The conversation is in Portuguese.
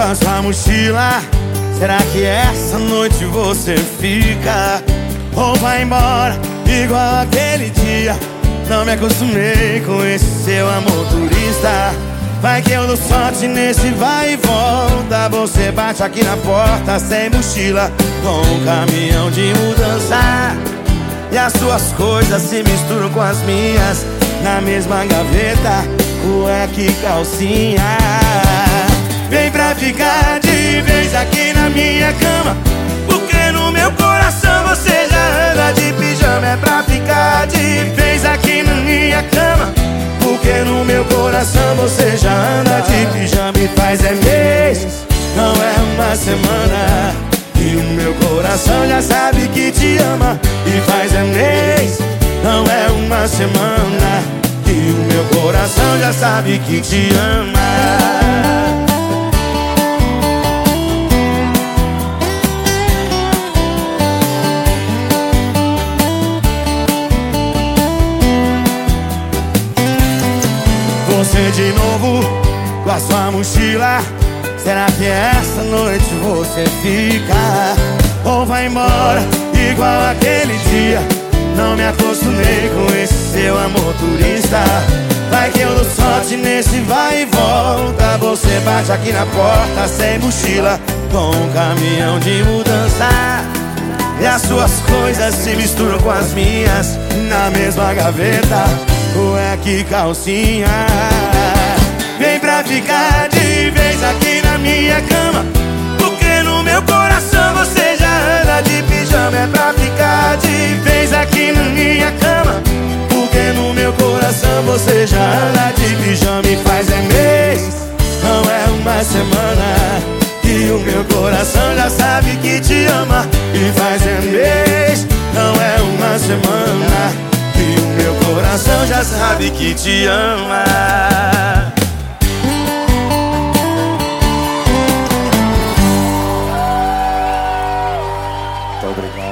a sua mochila. Será que essa noite você fica? Ou vai embora? Igual aquele dia Não me acostumei com esse seu amor turista. Vai que eu dou sorte nesse vai e volta. Você bate aqui na porta sem mochila Com um caminhão de mudança. E as suas coisas se misturam com as minhas. Na mesma gaveta, cueca e calcinha ficar de vez aqui na minha cama. Porque no meu coração você já anda de pijama É pra ficar de vez aqui na minha cama. Porque no meu coração você já anda de pijama E faz é mês, não é uma semana. E o meu coração já sabe que te ama E faz é mês, não é uma semana. E o meu coração já sabe que te ama Você de novo. Com a sua mochila Será que essa noite você fica? Ou vai embora igual aquele dia. Não me acostumei com esse seu amor turista. Vai que eu dou sorte nesse vai e volta. Você bate aqui na porta sem mochila Com um caminhão de mudança. E as suas coisas se misturam com as minhas Na mesma gaveta cueca e calcinha. Vem pra ficar de vez aqui na minha cama Porque no meu coração você já anda de pijama. É pra ficar de vez aqui na minha cama Porque no meu coração você já anda de pijama E faz é mês, não é uma semana E o meu coração já sabe que te ama E faz é mês, sabe que te ama. Muito obrigado.